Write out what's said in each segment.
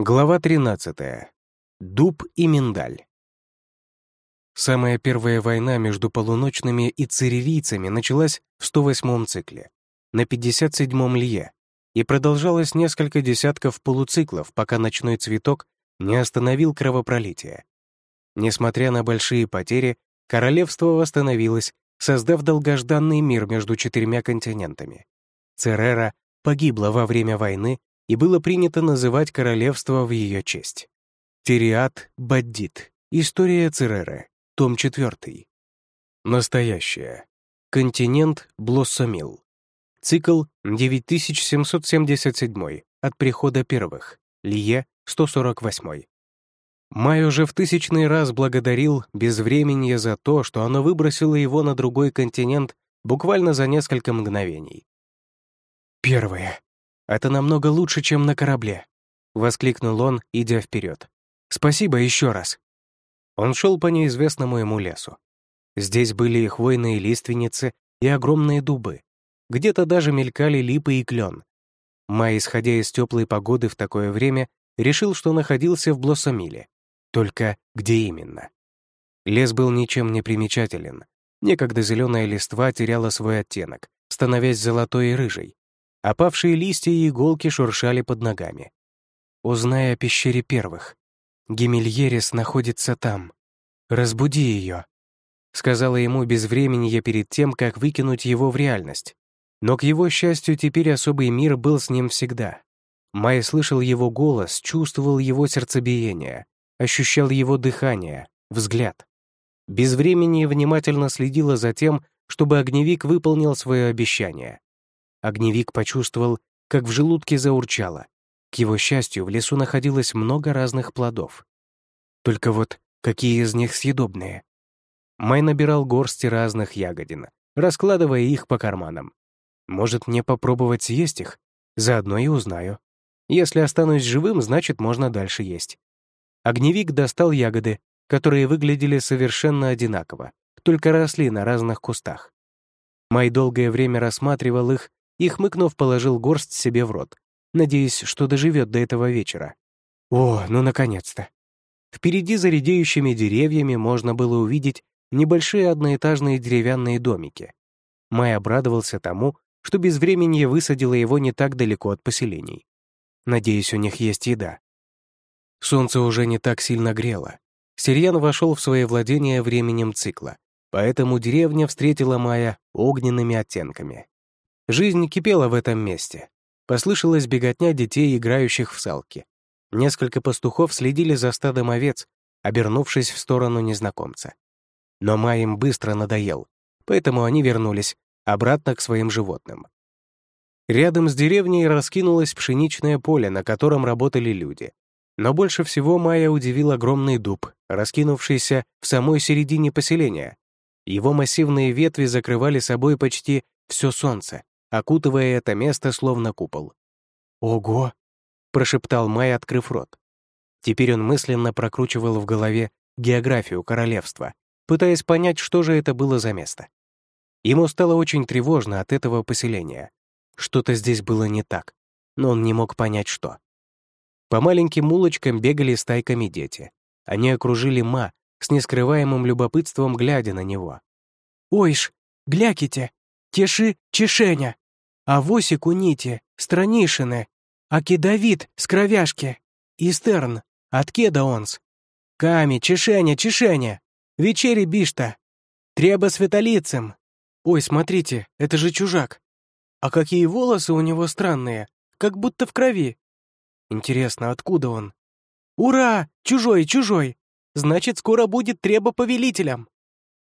Глава 13. Дуб и миндаль. Самая первая война между полуночными и церерийцами началась в 108-м цикле, на 57-м лье, и продолжалась несколько десятков полуциклов, пока ночной цветок не остановил кровопролитие. Несмотря на большие потери, королевство восстановилось, создав долгожданный мир между четырьмя континентами. Церера погибла во время войны и было принято называть королевство в ее честь. Тириат Баддит. История Цереры. Том 4. Настоящее. Континент Блоссомил. Цикл 9777 от прихода первых. Лие 148. Май уже в тысячный раз благодарил безвременье за то, что оно выбросило его на другой континент буквально за несколько мгновений. Первое. Это намного лучше, чем на корабле», — воскликнул он, идя вперед. «Спасибо еще раз». Он шел по неизвестному ему лесу. Здесь были и хвойные лиственницы, и огромные дубы. Где-то даже мелькали липы и клен. Май, исходя из теплой погоды в такое время, решил, что находился в Блоссомиле. Только где именно? Лес был ничем не примечателен. Некогда зеленая листва теряла свой оттенок, становясь золотой и рыжей. Опавшие листья и иголки шуршали под ногами. Узнай о пещере первых. Гемельерис находится там. Разбуди ее. Сказала ему без времени перед тем, как выкинуть его в реальность. Но, к его счастью, теперь особый мир был с ним всегда. Май слышал его голос, чувствовал его сердцебиение, ощущал его дыхание, взгляд. Без времени внимательно следила за тем, чтобы огневик выполнил свое обещание. Огневик почувствовал, как в желудке заурчало. К его счастью, в лесу находилось много разных плодов. Только вот какие из них съедобные? Май набирал горсти разных ягодин, раскладывая их по карманам. Может, мне попробовать съесть их? Заодно и узнаю. Если останусь живым, значит, можно дальше есть. Огневик достал ягоды, которые выглядели совершенно одинаково, только росли на разных кустах. Май долгое время рассматривал их и, хмыкнув, положил горсть себе в рот, надеясь, что доживет до этого вечера. О, ну наконец-то! Впереди за редеющими деревьями можно было увидеть небольшие одноэтажные деревянные домики. Май обрадовался тому, что без времени высадила его не так далеко от поселений. Надеюсь, у них есть еда. Солнце уже не так сильно грело. Сирьян вошел в свои владения временем цикла, поэтому деревня встретила Мая огненными оттенками. Жизнь кипела в этом месте. Послышалась беготня детей, играющих в салки. Несколько пастухов следили за стадом овец, обернувшись в сторону незнакомца. Но Май им быстро надоел, поэтому они вернулись обратно к своим животным. Рядом с деревней раскинулось пшеничное поле, на котором работали люди. Но больше всего Майя удивил огромный дуб, раскинувшийся в самой середине поселения. Его массивные ветви закрывали собой почти все солнце, окутывая это место словно купол. «Ого!» — прошептал Май, открыв рот. Теперь он мысленно прокручивал в голове географию королевства, пытаясь понять, что же это было за место. Ему стало очень тревожно от этого поселения. Что-то здесь было не так, но он не мог понять, что. По маленьким улочкам бегали стайками дети. Они окружили Ма, с нескрываемым любопытством глядя на него. «Ойш, гляките!» Теши чешеня, а восик уните, странишины, а кедовит с кровяшки, истерн, от кеда онс. Ками, чешеня, чешеня, вечери бишта, треба светолицем. Ой, смотрите, это же чужак. А какие волосы у него странные, как будто в крови. Интересно, откуда он? Ура! Чужой, чужой! Значит, скоро будет треба повелителям.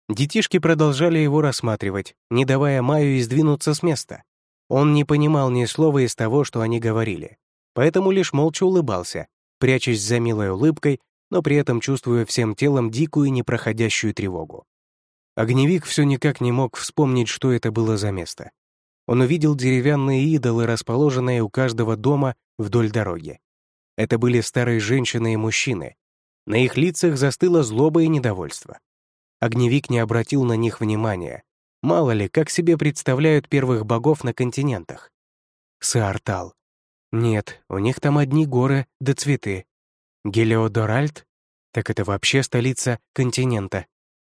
Детишки продолжали его рассматривать, не давая Маю издвинуться с места. Он не понимал ни слова из того, что они говорили, поэтому лишь молча улыбался, прячась за милой улыбкой, но при этом чувствуя всем телом дикую непроходящую тревогу. Огневик все никак не мог вспомнить, что это было за место. Он увидел деревянные идолы, расположенные у каждого дома вдоль дороги. Это были старые женщины и мужчины. На их лицах застыло злоба и недовольство. Огневик не обратил на них внимания. Мало ли, как себе представляют первых богов на континентах. Саартал. Нет, у них там одни горы да цветы. Гелиодоральд? Так это вообще столица континента.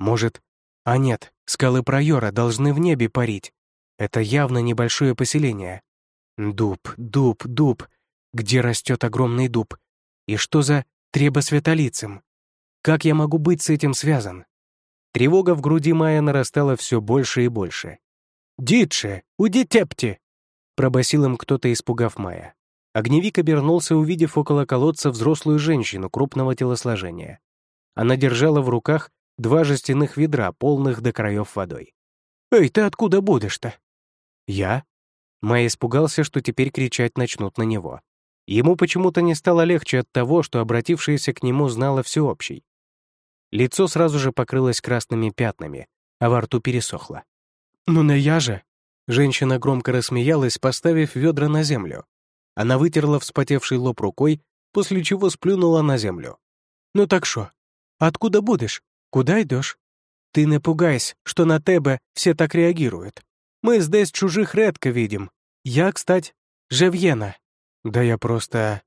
Может... А нет, скалы Прайора должны в небе парить. Это явно небольшое поселение. Дуб, дуб, дуб. Где растет огромный дуб? И что за требосветолицем? Как я могу быть с этим связан? Тревога в груди Майя нарастала все больше и больше. «Дитше, удитепти!» — пробасил им кто-то, испугав Майя. Огневик обернулся, увидев около колодца взрослую женщину крупного телосложения. Она держала в руках два жестяных ведра, полных до краев водой. «Эй, ты откуда будешь-то?» «Я?» Май испугался, что теперь кричать начнут на него. Ему почему-то не стало легче от того, что обратившаяся к нему знала всеобщий. Лицо сразу же покрылось красными пятнами, а во рту пересохло. «Ну на я же!» Женщина громко рассмеялась, поставив ведра на землю. Она вытерла вспотевший лоб рукой, после чего сплюнула на землю. «Ну так шо? Откуда будешь? Куда идешь? Ты не пугайся, что на тебе все так реагируют. Мы здесь чужих редко видим. Я, кстати, Жевьена. Да я просто...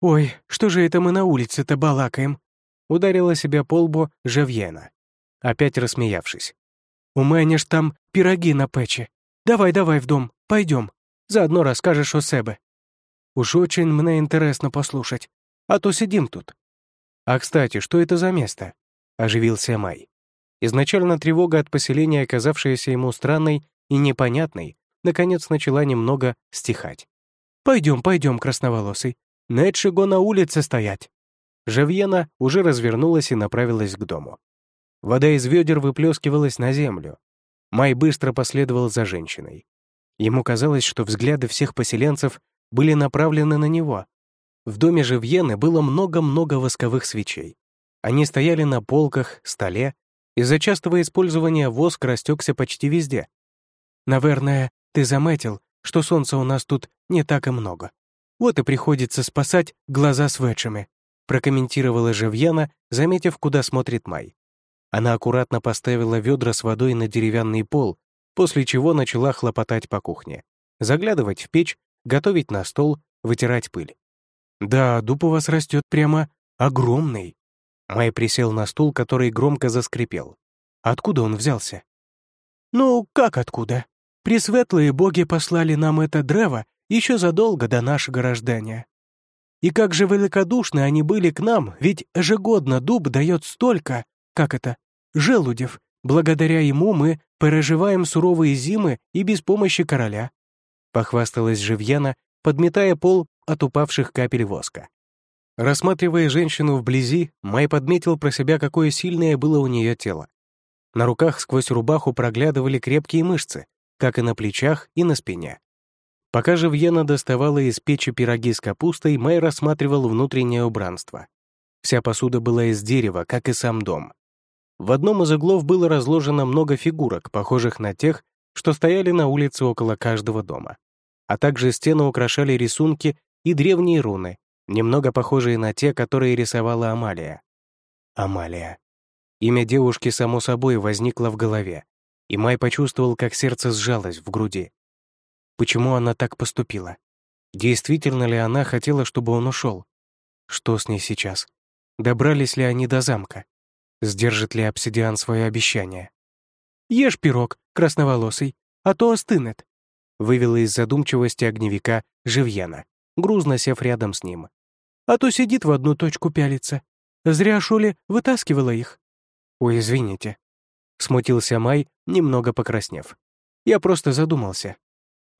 Ой, что же это мы на улице-то балакаем? Ударила себя по лбу Жевьена, опять рассмеявшись. «У мене ж там пироги на печи. Давай, давай в дом, пойдем. Заодно расскажешь о себе. Уж очень мне интересно послушать, а то сидим тут». «А, кстати, что это за место?» — оживился Май. Изначально тревога от поселения, оказавшаяся ему странной и непонятной, наконец начала немного стихать. «Пойдем, пойдем, красноволосый. Нет го на улице стоять». Жавьена уже развернулась и направилась к дому. Вода из ведер выплескивалась на землю. Май быстро последовал за женщиной. Ему казалось, что взгляды всех поселенцев были направлены на него. В доме Живьены было много-много восковых свечей. Они стояли на полках, столе. Из-за частого использования воск растекся почти везде. «Наверное, ты заметил, что солнца у нас тут не так и много. Вот и приходится спасать глаза с вэчами», прокомментировала Живьяна, заметив, куда смотрит Май. Она аккуратно поставила ведра с водой на деревянный пол, после чего начала хлопотать по кухне. Заглядывать в печь, готовить на стол, вытирать пыль. «Да, дуб у вас растет прямо огромный». Май присел на стул, который громко заскрипел. «Откуда он взялся?» «Ну, как откуда? Пресветлые боги послали нам это древо еще задолго до нашего рождения. И как же великодушны они были к нам, ведь ежегодно дуб дает столько, как это, желудев. Благодаря ему мы переживаем суровые зимы и без помощи короля. Похвасталась Живьяна, подметая пол от упавших капель воска. Рассматривая женщину вблизи, Май подметил про себя, какое сильное было у нее тело. На руках сквозь рубаху проглядывали крепкие мышцы, как и на плечах и на спине. Пока же Вьена доставала из печи пироги с капустой, Мэй рассматривал внутреннее убранство. Вся посуда была из дерева, как и сам дом. В одном из углов было разложено много фигурок, похожих на тех, что стояли на улице около каждого дома. А также стены украшали рисунки и древние руны, немного похожие на те, которые рисовала Амалия. Амалия. Имя девушки само собой возникло в голове, и Май почувствовал, как сердце сжалось в груди. Почему она так поступила? Действительно ли она хотела, чтобы он ушел? Что с ней сейчас? Добрались ли они до замка? Сдержит ли обсидиан свое обещание? «Ешь пирог, красноволосый, а то остынет», вывела из задумчивости огневика Живьяна, грузно сев рядом с ним. «А то сидит в одну точку пялится. Зря Шули вытаскивала их». «Ой, извините», — смутился Май, немного покраснев. «Я просто задумался.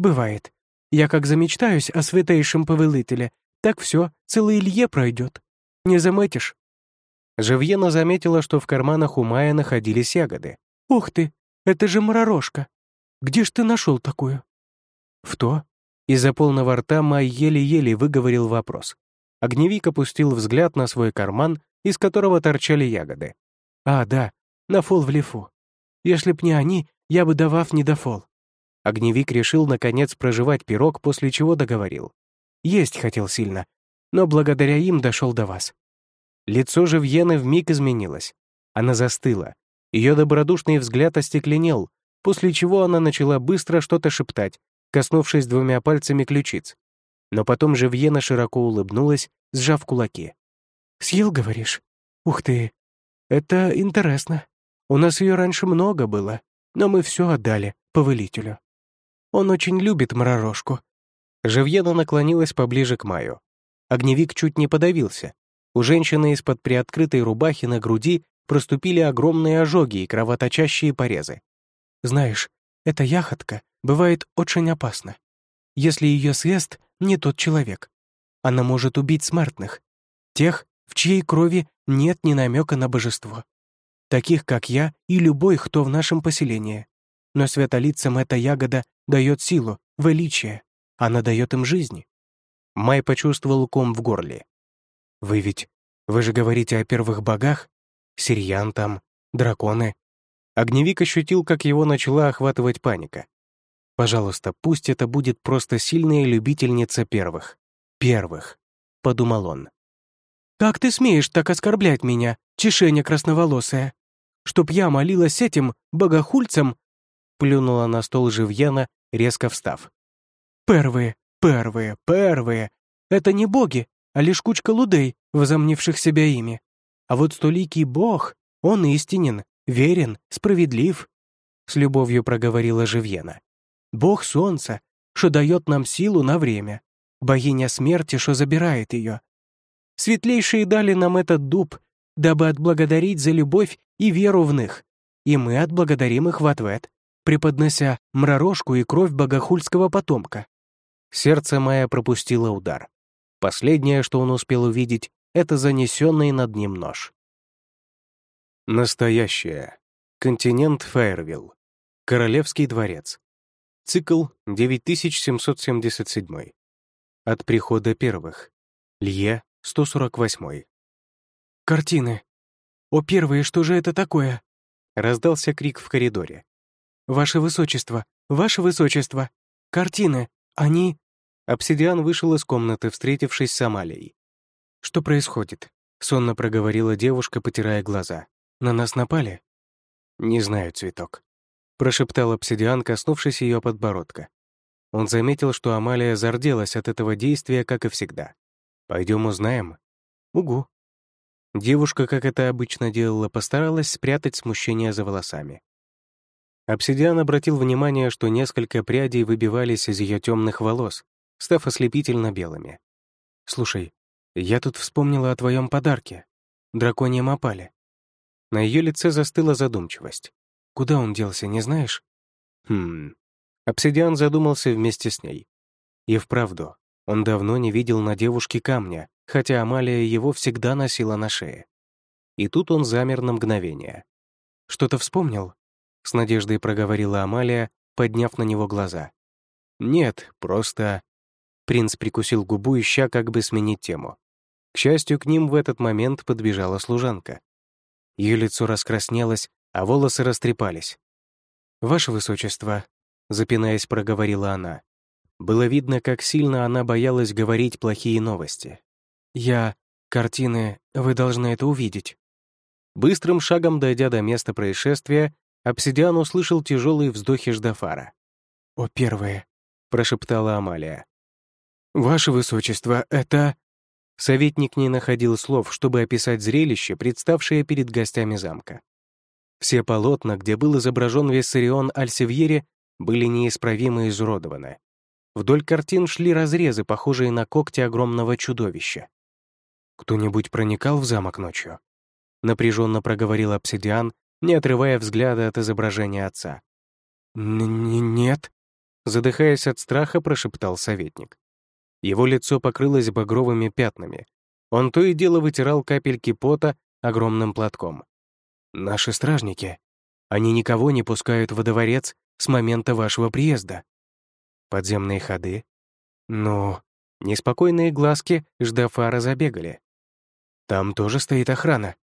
Бывает. Я как замечтаюсь о святейшем повелителе, так все, целый Илье пройдет. Не заметишь?» Живьена заметила, что в карманах у Майя находились ягоды. «Ух ты, это же моророжка! Где ж ты нашел такую?» «В то?» Из-за полного рта Май еле-еле выговорил вопрос. Огневик опустил взгляд на свой карман, из которого торчали ягоды. «А, да, на фол в лифу. Если б не они, я бы давав не дофол. Огневик решил, наконец, проживать пирог, после чего договорил. Есть хотел сильно, но благодаря им дошел до вас. Лицо же Вьены вмиг изменилось. Она застыла. Ее добродушный взгляд остекленел, после чего она начала быстро что-то шептать, коснувшись двумя пальцами ключиц. Но потом Живьена широко улыбнулась, сжав кулаки. «Съел, говоришь? Ух ты! Это интересно. У нас ее раньше много было, но мы все отдали повелителю. Он очень любит моророжку». Живьена наклонилась поближе к Маю. Огневик чуть не подавился. У женщины из-под приоткрытой рубахи на груди проступили огромные ожоги и кровоточащие порезы. «Знаешь, эта яхотка бывает очень опасна. Если ее съест не тот человек, она может убить смертных, тех, в чьей крови нет ни намека на божество. Таких, как я и любой, кто в нашем поселении. Но святолицам эта ягода дает силу, величие. Она дает им жизни. Май почувствовал ком в горле. «Вы ведь... Вы же говорите о первых богах? Сирьян там, драконы». Огневик ощутил, как его начала охватывать паника. «Пожалуйста, пусть это будет просто сильная любительница первых. Первых», — подумал он. «Как ты смеешь так оскорблять меня, чешеня красноволосая? Чтоб я молилась этим богохульцам?» Плюнула на стол Живьяна, резко встав. «Первые, первые, первые. Это не боги, а лишь кучка лудей, возомнивших себя ими. А вот столикий бог, он истинен, верен, справедлив», с любовью проговорила Живьена. «Бог солнца, что дает нам силу на время, богиня смерти, что забирает ее. Светлейшие дали нам этот дуб, дабы отблагодарить за любовь и веру в них, и мы отблагодарим их в ответ, преподнося мророжку и кровь богохульского потомка». Сердце Майя пропустило удар. Последнее, что он успел увидеть, это занесенный над ним нож. Настоящее. Континент Фейервилл. Королевский дворец. Цикл 9777. От прихода первых. Лье 148. «Картины! О, первые, что же это такое?» Раздался крик в коридоре. «Ваше высочество! Ваше высочество! Картины! Они...» Обсидиан вышел из комнаты, встретившись с Амалией. «Что происходит?» — сонно проговорила девушка, потирая глаза. «На нас напали?» «Не знаю, цветок», — прошептал обсидиан, коснувшись ее подбородка. Он заметил, что Амалия зарделась от этого действия, как и всегда. «Пойдем узнаем?» «Угу». Девушка, как это обычно делала, постаралась спрятать смущение за волосами. Обсидиан обратил внимание, что несколько прядей выбивались из ее темных волос, став ослепительно белыми. «Слушай, я тут вспомнила о твоем подарке, драконьем опале». На ее лице застыла задумчивость. «Куда он делся, не знаешь?» «Хм...» Обсидиан задумался вместе с ней. И вправду, он давно не видел на девушке камня, хотя Амалия его всегда носила на шее. И тут он замер на мгновение. «Что-то вспомнил?» — с надеждой проговорила Амалия, подняв на него глаза. «Нет, просто...» Принц прикусил губу, ища как бы сменить тему. К счастью, к ним в этот момент подбежала служанка. Ее лицо раскраснелось, а волосы растрепались. «Ваше Высочество», — запинаясь, проговорила она. Было видно, как сильно она боялась говорить плохие новости. «Я... Картины... Вы должны это увидеть». Быстрым шагом дойдя до места происшествия, Обсидиан услышал тяжелые вздохи Ждафара. «О, первые!» — прошептала Амалия. «Ваше Высочество, это...» Советник не находил слов, чтобы описать зрелище, представшее перед гостями замка. Все полотна, где был изображен Виссарион Альсевьере, были неисправимо изуродованы. Вдоль картин шли разрезы, похожие на когти огромного чудовища. «Кто-нибудь проникал в замок ночью?» Напряженно проговорил обсидиан, не отрывая взгляда от изображения отца. «Нет», — задыхаясь от страха, прошептал советник. Его лицо покрылось багровыми пятнами. Он то и дело вытирал капельки пота огромным платком. «Наши стражники. Они никого не пускают во дворец с момента вашего приезда. Подземные ходы. Ну, неспокойные глазки Ждафара забегали. Там тоже стоит охрана.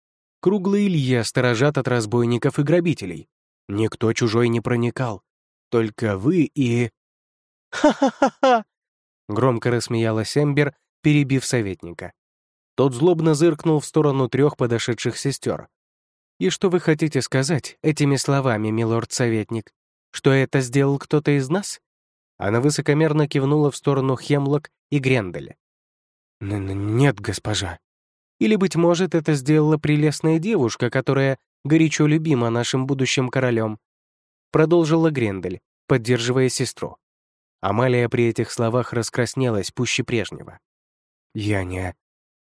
Круглые Илья сторожат от разбойников и грабителей. Никто чужой не проникал. Только вы и... «Ха-ха-ха-ха!» Громко рассмеялась Эмбер, перебив советника. Тот злобно зыркнул в сторону трех подошедших сестер. «И что вы хотите сказать этими словами, милорд-советник? Что это сделал кто-то из нас? Она высокомерно кивнула в сторону Хемлок и Гренделя. «Нет, госпожа». Или, быть может, это сделала прелестная девушка, которая горячо любима нашим будущим королем. Продолжила Грендель, поддерживая сестру. Амалия при этих словах раскраснелась пуще прежнего. «Я не...»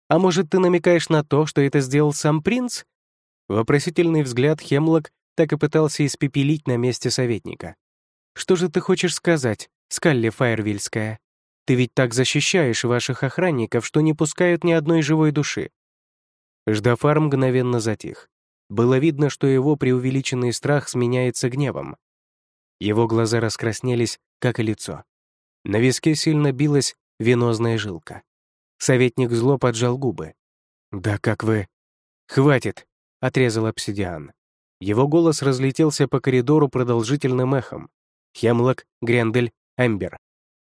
«А может, ты намекаешь на то, что это сделал сам принц?» Вопросительный взгляд Хемлок так и пытался испепелить на месте советника. «Что же ты хочешь сказать, Скалли Фаервильская? Ты ведь так защищаешь ваших охранников, что не пускают ни одной живой души». Ждафар мгновенно затих. Было видно, что его преувеличенный страх сменяется гневом. Его глаза раскраснелись, как и лицо. На виске сильно билась венозная жилка. Советник зло поджал губы. «Да как вы...» «Хватит!» — отрезал обсидиан. Его голос разлетелся по коридору продолжительным эхом. Хемлок, Грендель, Эмбер.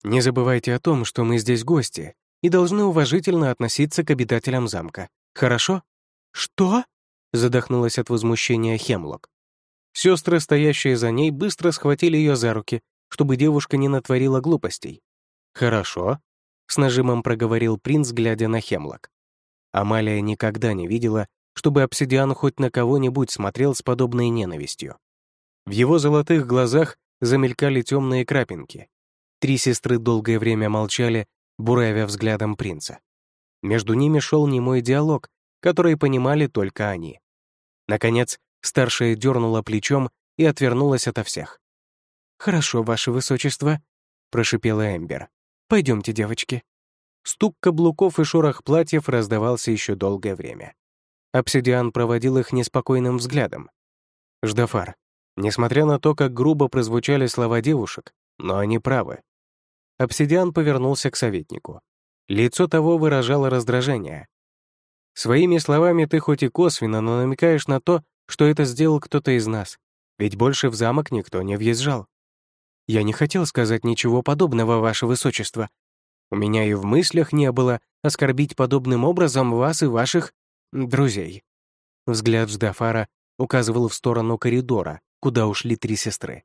«Не забывайте о том, что мы здесь гости и должны уважительно относиться к обитателям замка. Хорошо?» «Что?» — задохнулась от возмущения Хемлок. Сестры, стоящие за ней, быстро схватили ее за руки, чтобы девушка не натворила глупостей. «Хорошо», — с нажимом проговорил принц, глядя на Хемлок. Амалия никогда не видела, чтобы обсидиан хоть на кого-нибудь смотрел с подобной ненавистью. В его золотых глазах замелькали темные крапинки. Три сестры долгое время молчали, буравя взглядом принца. Между ними шел немой диалог, который понимали только они. Наконец, Старшая дернула плечом и отвернулась ото всех. «Хорошо, ваше высочество», — прошипела Эмбер. «Пойдемте, девочки». Стук каблуков и шорох платьев раздавался еще долгое время. Обсидиан проводил их неспокойным взглядом. «Ждафар, несмотря на то, как грубо прозвучали слова девушек, но они правы». Обсидиан повернулся к советнику. Лицо того выражало раздражение. «Своими словами ты хоть и косвенно, но намекаешь на то, что это сделал кто-то из нас, ведь больше в замок никто не въезжал. Я не хотел сказать ничего подобного, ваше высочество. У меня и в мыслях не было оскорбить подобным образом вас и ваших друзей. Взгляд Ждафара указывал в сторону коридора, куда ушли три сестры.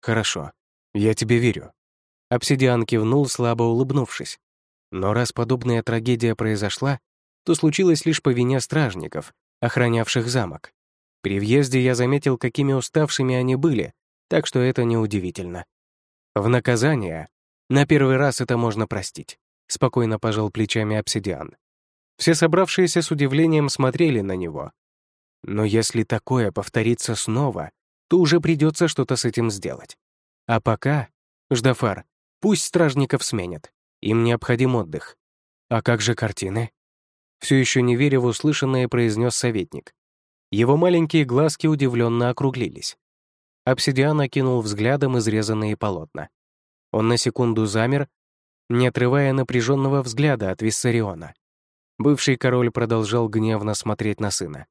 «Хорошо, я тебе верю». Обсидиан кивнул, слабо улыбнувшись. Но раз подобная трагедия произошла, то случилось лишь по вине стражников, охранявших замок. При въезде я заметил, какими уставшими они были, так что это неудивительно. В наказание, на первый раз это можно простить, спокойно пожал плечами обсидиан. Все собравшиеся с удивлением смотрели на него. Но если такое повторится снова, то уже придется что-то с этим сделать. А пока, Ждафар, пусть стражников сменят. Им необходим отдых. А как же картины? Все еще не веря в услышанное, произнес советник. Его маленькие глазки удивленно округлились. Обсидиан окинул взглядом изрезанные полотна. Он на секунду замер, не отрывая напряженного взгляда от Виссариона. Бывший король продолжал гневно смотреть на сына.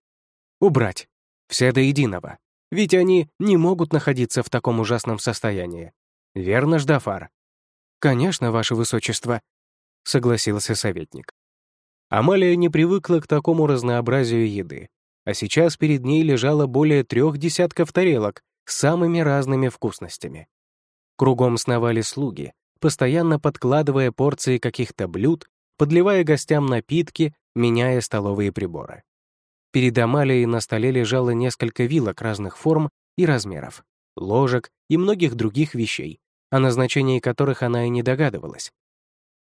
«Убрать! Все до единого! Ведь они не могут находиться в таком ужасном состоянии. Верно, Ждафар?» «Конечно, ваше высочество», — согласился советник. Амалия не привыкла к такому разнообразию еды, а сейчас перед ней лежало более трех десятков тарелок с самыми разными вкусностями. Кругом сновали слуги, постоянно подкладывая порции каких-то блюд, подливая гостям напитки, меняя столовые приборы. Перед Амалией на столе лежало несколько вилок разных форм и размеров, ложек и многих других вещей, о назначении которых она и не догадывалась.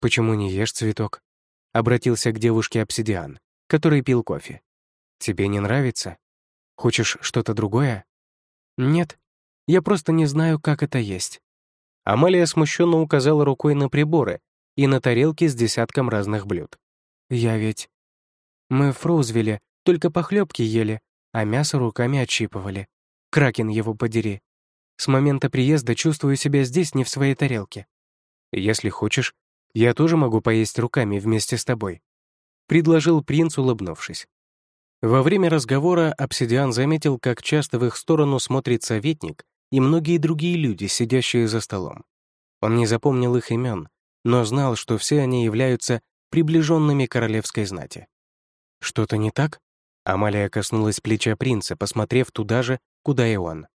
«Почему не ешь цветок?» — обратился к девушке обсидиан, который пил кофе. Тебе не нравится? Хочешь что-то другое? Нет, я просто не знаю, как это есть. Амалия смущенно указала рукой на приборы и на тарелки с десятком разных блюд. Я ведь... Мы в Фроузвилле только похлебки ели, а мясо руками отщипывали. Кракен его подери. С момента приезда чувствую себя здесь не в своей тарелке. Если хочешь, я тоже могу поесть руками вместе с тобой», — предложил принц, улыбнувшись. Во время разговора обсидиан заметил, как часто в их сторону смотрит советник и многие другие люди, сидящие за столом. Он не запомнил их имен, но знал, что все они являются приближенными королевской знати. «Что-то не так?» Амалия коснулась плеча принца, посмотрев туда же, куда и он.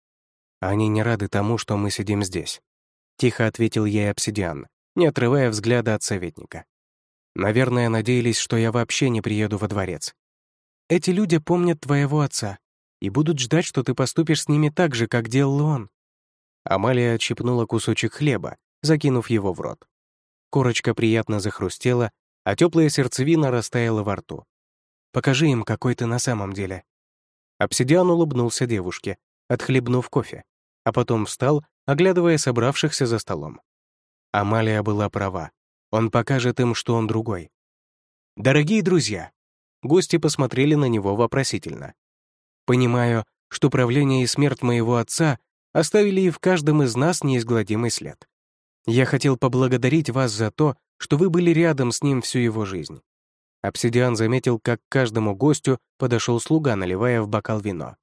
«Они не рады тому, что мы сидим здесь». — тихо ответил ей обсидиан, не отрывая взгляда от советника. «Наверное, надеялись, что я вообще не приеду во дворец. Эти люди помнят твоего отца и будут ждать, что ты поступишь с ними так же, как делал он». Амалия отщипнула кусочек хлеба, закинув его в рот. Корочка приятно захрустела, а теплая сердцевина растаяла во рту. «Покажи им, какой ты на самом деле». Обсидиан улыбнулся девушке, отхлебнув кофе, а потом встал, оглядывая собравшихся за столом. Амалия была права. Он покажет им, что он другой. «Дорогие друзья!» Гости посмотрели на него вопросительно. «Понимаю, что правление и смерть моего отца оставили и в каждом из нас неизгладимый след. Я хотел поблагодарить вас за то, что вы были рядом с ним всю его жизнь». Обсидиан заметил, как к каждому гостю подошел слуга, наливая в бокал вино.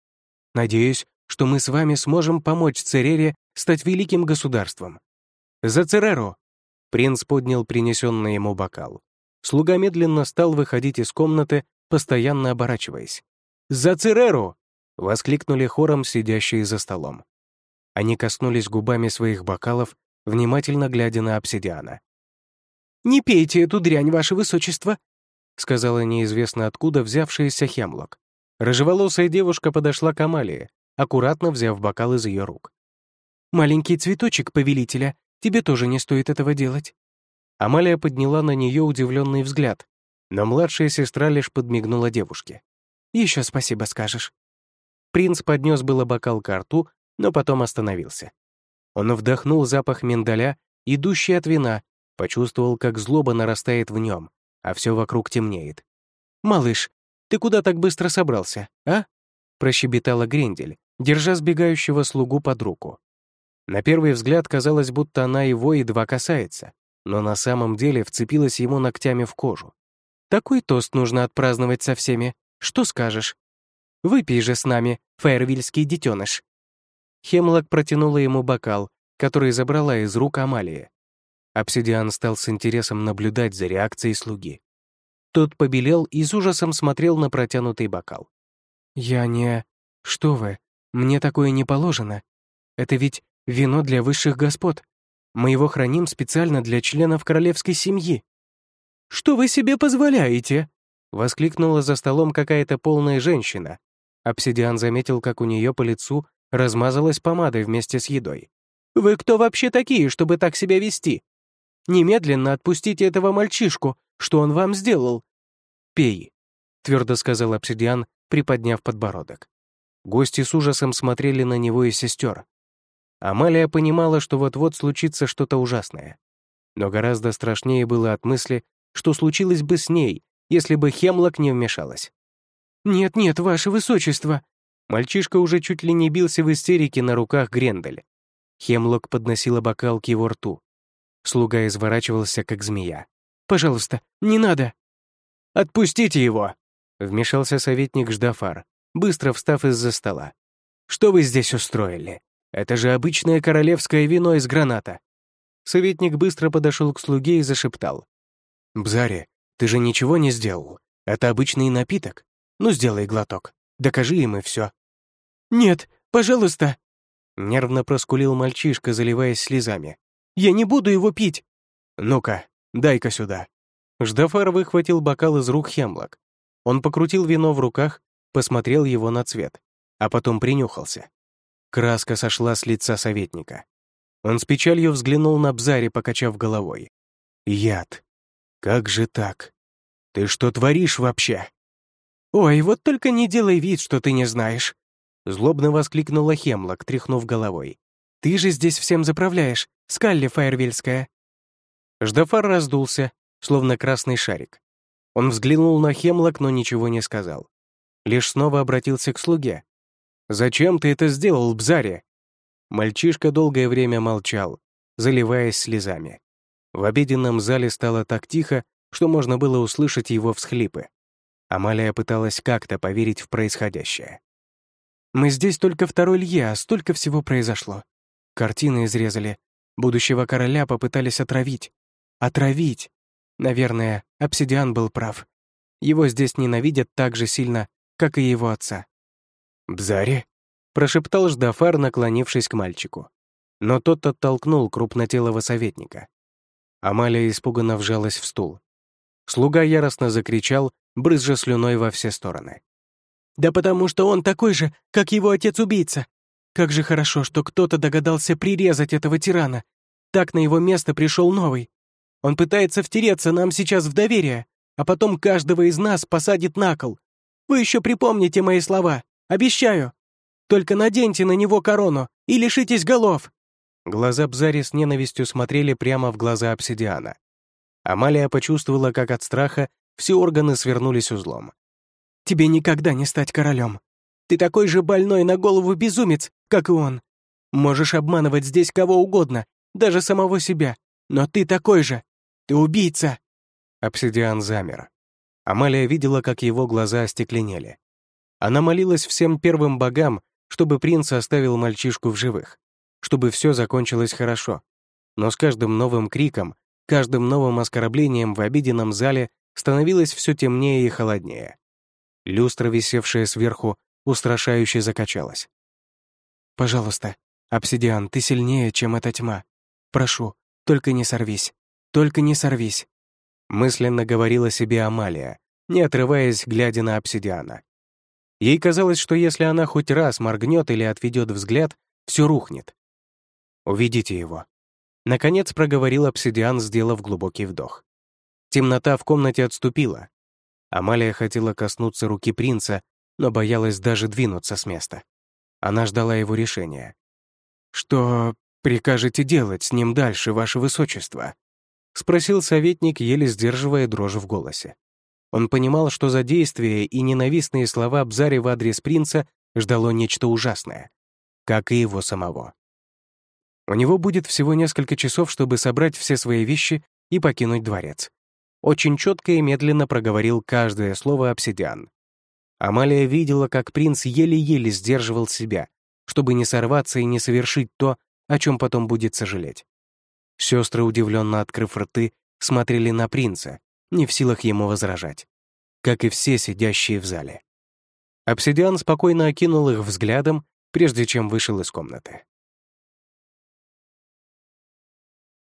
«Надеюсь, что мы с вами сможем помочь Церере стать великим государством. За Цереру!» Принц поднял принесенный ему бокал. Слуга медленно стал выходить из комнаты, постоянно оборачиваясь. «За Цереру!» — воскликнули хором сидящие за столом. Они коснулись губами своих бокалов, внимательно глядя на обсидиана. «Не пейте эту дрянь, ваше высочество», — сказала неизвестно откуда взявшаяся Хемлок. Рыжеволосая девушка подошла к Амалии, аккуратно взяв бокал из ее рук. «Маленький цветочек повелителя, тебе тоже не стоит этого делать». Амалия подняла на нее удивленный взгляд, но младшая сестра лишь подмигнула девушке. «Еще спасибо скажешь». Принц поднес было бокал к рту, но потом остановился. Он вдохнул запах миндаля, идущий от вина, почувствовал, как злоба нарастает в нем, а все вокруг темнеет. «Малыш, ты куда так быстро собрался, а?» прощебетала Грендель, держа сбегающего слугу под руку. На первый взгляд казалось, будто она его едва касается, но на самом деле вцепилась ему ногтями в кожу. «Такой тост нужно отпраздновать со всеми. Что скажешь? Выпей же с нами, фейервильский детеныш». Хемлок протянула ему бокал, который забрала из рук Амалии. Обсидиан стал с интересом наблюдать за реакцией слуги. Тот побелел и с ужасом смотрел на протянутый бокал. «Я не... Что вы? Мне такое не положено. Это ведь вино для высших господ. Мы его храним специально для членов королевской семьи». «Что вы себе позволяете?» — воскликнула за столом какая-то полная женщина. Обсидиан заметил, как у нее по лицу размазалась помадой вместе с едой. «Вы кто вообще такие, чтобы так себя вести? Немедленно отпустите этого мальчишку. Что он вам сделал?» «Пей», — твердо сказал обсидиан, приподняв подбородок. Гости с ужасом смотрели на него и сестер. Амалия понимала, что вот-вот случится что-то ужасное. Но гораздо страшнее было от мысли, что случилось бы с ней, если бы Хемлок не вмешалась. «Нет-нет, ваше высочество!» Мальчишка уже чуть ли не бился в истерике на руках Грендель. Хемлок подносила бокал к его рту. Слуга изворачивался, как змея. «Пожалуйста, не надо!» «Отпустите его!» — вмешался советник Ждафар, быстро встав из-за стола. «Что вы здесь устроили? Это же обычное королевское вино из граната!» Советник быстро подошел к слуге и зашептал. «Бзари, ты же ничего не сделал. Это обычный напиток. Ну, сделай глоток. Докажи им и все». «Нет, пожалуйста!» Нервно проскулил мальчишка, заливаясь слезами. Я не буду его пить!» «Ну-ка, дай-ка сюда». Ждафар выхватил бокал из рук Хемлок. Он покрутил вино в руках, посмотрел его на цвет, а потом принюхался. Краска сошла с лица советника. Он с печалью взглянул на Бзари, покачав головой. «Яд! Как же так? Ты что творишь вообще?» «Ой, вот только не делай вид, что ты не знаешь!» Злобно воскликнула Хемлок, тряхнув головой. «Ты же здесь всем заправляешь. Скалли Фаервельская». Ждафар раздулся, словно красный шарик. Он взглянул на Хемлок, но ничего не сказал. Лишь снова обратился к слуге. «Зачем ты это сделал, Бзаре?» Мальчишка долгое время молчал, заливаясь слезами. В обеденном зале стало так тихо, что можно было услышать его всхлипы. Амалия пыталась как-то поверить в происходящее. «Мы здесь только второй Лье, а столько всего произошло. Картины изрезали, Будущего короля попытались отравить. Отравить! Наверное, обсидиан был прав. Его здесь ненавидят так же сильно, как и его отца. «Бзари?» — прошептал Ждафар, наклонившись к мальчику. но тот оттолкнул крупнотелого советника. Амалия испуганно вжалась в стул. Слуга яростно закричал, брызжа слюной во все стороны. «Да потому что он такой же, как его отец-убийца! Как же хорошо, что кто-то догадался прирезать этого тирана. Так на его место пришел новый. Он пытается втереться нам сейчас в доверие, а потом каждого из нас посадит на кол. Вы еще припомните мои слова, обещаю. Только наденьте на него корону и лишитесь голов. Глаза Бзари с ненавистью смотрели прямо в глаза обсидиана. Амалия почувствовала, как от страха все органы свернулись узлом. «Тебе никогда не стать королем. Ты такой же больной на голову безумец, как и он. Можешь обманывать здесь кого угодно, даже самого себя, но ты такой же. Ты убийца!» Обсидиан замер. Амалия видела, как его глаза остекленели. Она молилась всем первым богам, чтобы принц оставил мальчишку в живых чтобы все закончилось хорошо. Но с каждым новым криком, каждым новым оскорблением в обеденном зале становилось все темнее и холоднее. Люстра, висевшая сверху, устрашающе закачалась. «Пожалуйста, обсидиан, ты сильнее, чем эта тьма. Прошу, только не сорвись, только не сорвись», мысленно говорила себе Амалия, не отрываясь, глядя на обсидиана. Ей казалось, что если она хоть раз моргнет или отведет взгляд, все рухнет. Уведите его». Наконец проговорил обсидиан, сделав глубокий вдох. Темнота в комнате отступила. Амалия хотела коснуться руки принца, но боялась даже двинуться с места. Она ждала его решения. «Что прикажете делать с ним дальше, ваше высочество?» — спросил советник, еле сдерживая дрожь в голосе. Он понимал, что за действия и ненавистные слова Бзари в адрес принца ждало нечто ужасное, как и его самого. У него будет всего несколько часов, чтобы собрать все свои вещи и покинуть дворец. Очень четко и медленно проговорил каждое слово обсидиан. Амалия видела, как принц еле-еле сдерживал себя, чтобы не сорваться и не совершить то, о чем потом будет сожалеть. Сестры, удивленно открыв рты, смотрели на принца, не в силах ему возражать, как и все сидящие в зале. Обсидиан спокойно окинул их взглядом, прежде чем вышел из комнаты.